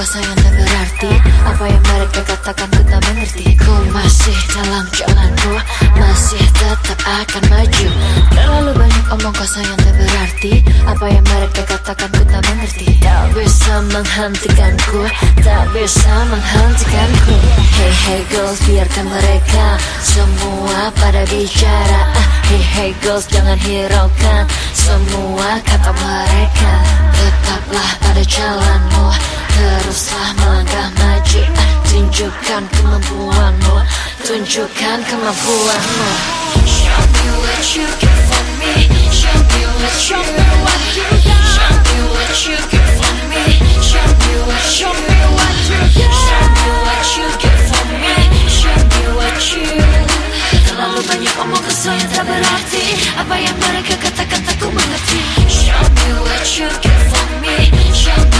pasangan tak berarti? Apa yang mereka katakan ku tak mengerti? Ku masih dalam jalanku Masih tetap akan maju. Terlalu banyak omong kosong yang tak berarti. Apa yang mereka katakan ku tak mengerti? Tak bisa menghentikanku Tak bisa menghentikanku. Hey hey girls biarkan mereka Semua pada bicara. Ah, Hey hey girls jangan hiraukan Semua kata mereka. Tetaplah pada jalanmu. Teruslah melangkah maju. Ah, Tunjukkan kemampuanmu Tunjukkan kemampuanmu. Show me what you got for me Show me what you got Show me what you got for me. Show me what you got Show me. What you got for me Show me what you Terlalu banyak omong kosong yang berarti Apa yang mereka katakan tak ku mengerti. Show me what you got for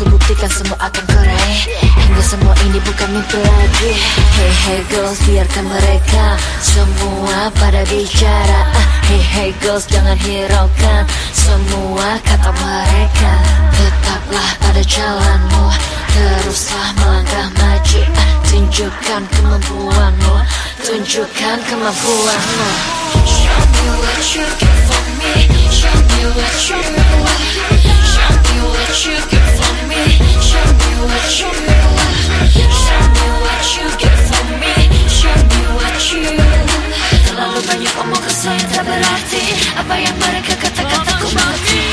Akan kubuktikan semua akan kau raih Hingga semua ini bukan mimpi lagi. Hey hey girls biarkan mereka Semua pada bicara. Ah, Hey hey girls jangan hiraukan Semua kata mereka. Tetaplah pada jalanmu. Teruslah melangkah maju. Ah, Tunjukkan kemampuanmu. Tunjukkan kemampuanmu. Show me what you got for me. Show me what you got tak berarti Apa yang mereka katakan tak mengerti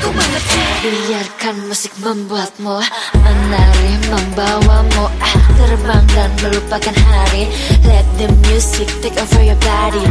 ku Biarkan musik membuatmu Menari membawamu Terbang dan melupakan hari. Let the music take over your body